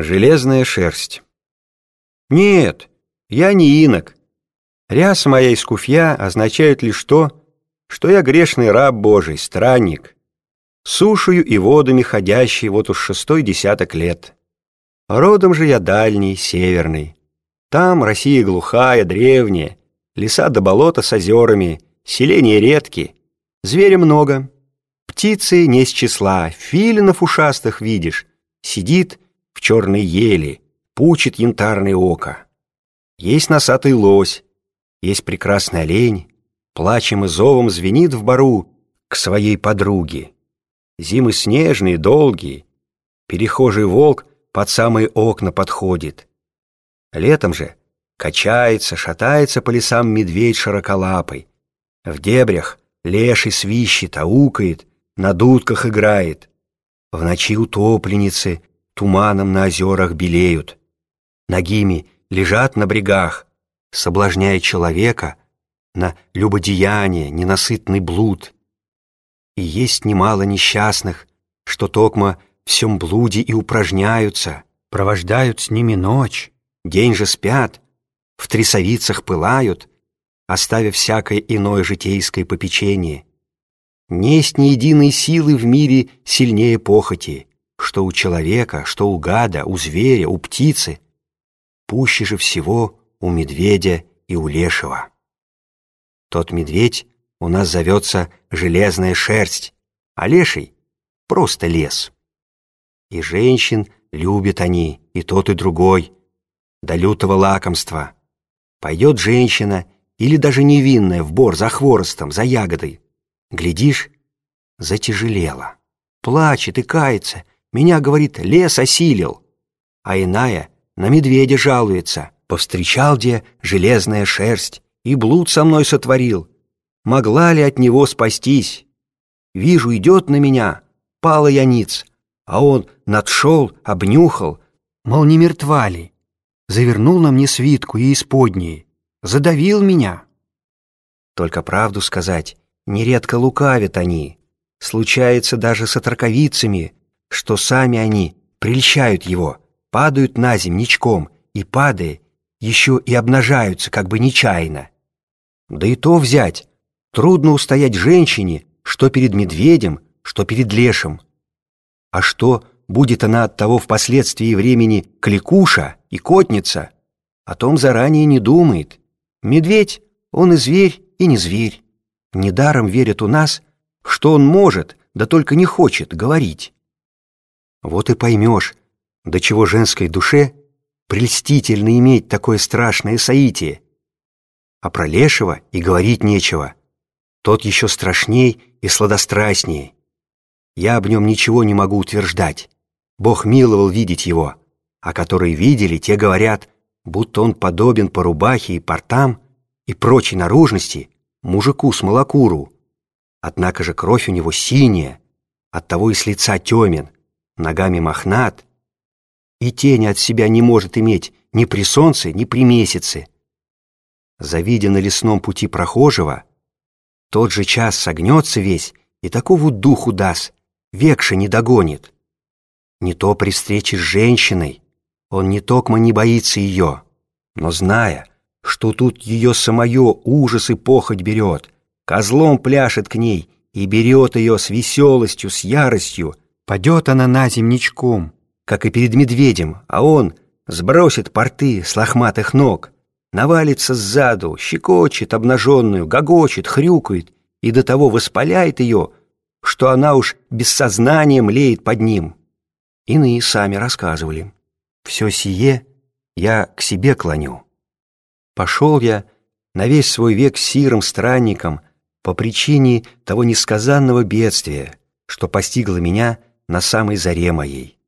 Железная шерсть. Нет, я не инок. Ряса моя и скуфья означают лишь то, что я грешный раб Божий, странник, сушею и водами ходящий вот уж шестой десяток лет. Родом же я дальний, северный. Там Россия глухая, древняя, леса до болота с озерами, селения редки, зверя много. Птицы не с числа, филинов ушастых видишь, сидит в черной ели, пучит янтарное око. Есть носатый лось, есть прекрасный олень, плачем и зовом звенит в бару к своей подруге. Зимы снежные, долгие, перехожий волк под самые окна подходит. Летом же качается, шатается по лесам медведь широколапый. В дебрях леший свищет, аукает, на дудках играет. В ночи утопленницы туманом на озерах белеют, ногими лежат на брегах, соблазняя человека на любодеяние, ненасытный блуд. И есть немало несчастных, что токмо всем блуде и упражняются, провождают с ними ночь, день же спят, в трясовицах пылают, оставив всякое иное житейское попечение. Несть ни единой силы в мире сильнее похоти, что у человека, что у гада, у зверя, у птицы, пуще же всего у медведя и у лешего. Тот медведь у нас зовется железная шерсть, а леший — просто лес. И женщин любят они, и тот, и другой, до лютого лакомства. Пойдет женщина или даже невинная в бор за хворостом, за ягодой. Глядишь, затяжелела, плачет и кается — меня, говорит, лес осилил. А иная на медведя жалуется. Повстречал где железная шерсть и блуд со мной сотворил. Могла ли от него спастись? Вижу, идет на меня, пала я ниц, а он надшел, обнюхал, мол, не мертва ли. Завернул на мне свитку и исподние, задавил меня. Только правду сказать, нередко лукавят они. Случается даже с отраковицами, что сами они прельщают его, падают на земь ничком и, падая, еще и обнажаются как бы нечаянно. Да и то взять, трудно устоять женщине, что перед медведем, что перед лешим. А что будет она от того впоследствии времени кликуша и котница, о том заранее не думает. Медведь, он и зверь, и не зверь. Недаром верят у нас, что он может, да только не хочет говорить. Вот и поймешь, до чего женской душе прельстительно иметь такое страшное соитие. А про Лешего и говорить нечего. Тот еще страшней и сладострастней. Я об нем ничего не могу утверждать. Бог миловал видеть его, а которые видели, те говорят, будто он подобен по рубахе и портам и прочей наружности мужику-смолокуру. Однако же кровь у него синяя, оттого и с лица темен, ногами мохнат, и тени от себя не может иметь ни при солнце, ни при месяце. Завидя на лесном пути прохожего, тот же час согнется весь и такого духу даст, векша не догонит. Не то при встрече с женщиной, он не токмо не боится ее, но зная, что тут ее самое ужас и похоть берет, козлом пляшет к ней и берет ее с веселостью, с яростью, Падет она на земничком, как и перед медведем, а он сбросит порты с лохматых ног, навалится сзаду, щекочет обнаженную, гогочет, хрюкает и до того воспаляет ее, что она уж без сознания млеет под ним. Иные сами рассказывали. Все сие я к себе клоню. Пошел я на весь свой век сирым странником по причине того несказанного бедствия, что постигло меня на самой заре моей.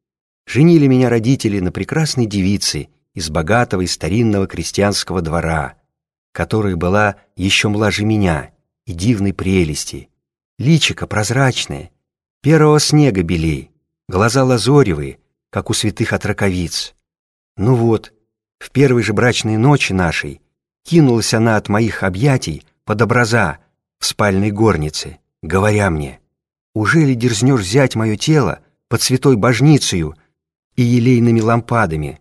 Женили меня родители на прекрасной девице из богатого и старинного крестьянского двора, которая была еще млаже меня и дивной прелести. Личико прозрачное, первого снега белей, глаза лазоревые, как у святых отраковиц. Ну вот, в первой же брачной ночи нашей кинулась она от моих объятий под образа в спальной горнице, говоря мне — уже ли дерзнешь взять мое тело под святой божницею и елейными лампадами.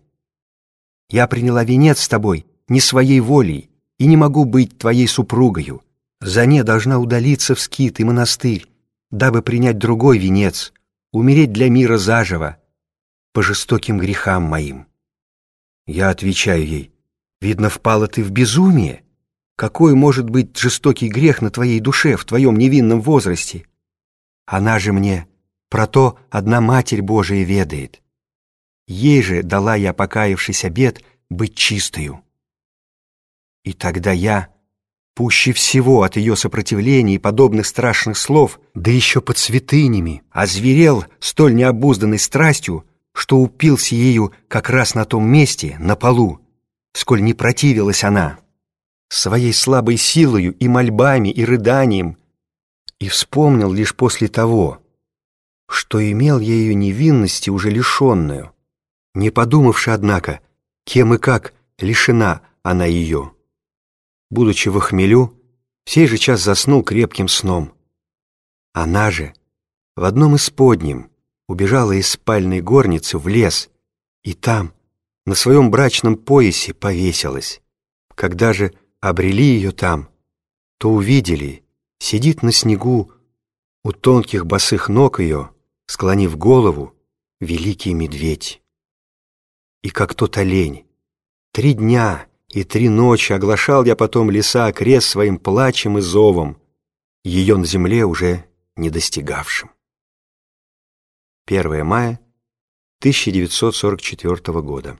Я приняла венец с тобой не своей волей и не могу быть твоей супругою. За не должна удалиться в скит и монастырь, дабы принять другой венец, умереть для мира заживо, по жестоким грехам моим. Я отвечаю ей, видно, впала ты в безумие. Какой может быть жестокий грех на твоей душе в твоем невинном возрасте? Она же мне про то одна Матерь Божия ведает. Ей же дала я, покаявшись обед, быть чистою. И тогда я, пуще всего от ее сопротивления и подобных страшных слов, да еще под святынями, озверел столь необузданной страстью, что упился ею как раз на том месте, на полу, сколь не противилась она, своей слабой силою и мольбами и рыданием, и вспомнил лишь после того, что имел я ее невинности уже лишенную, не подумавши, однако, кем и как лишена она ее. Будучи в хмелю, в сей же час заснул крепким сном. Она же в одном из подним убежала из спальной горницы в лес и там, на своем брачном поясе, повесилась. Когда же обрели ее там, то увидели, сидит на снегу у тонких босых ног ее, склонив голову, великий медведь. И как тот олень, три дня и три ночи оглашал я потом леса окрест своим плачем и зовом, ее на земле уже не достигавшим. 1 мая 1944 года.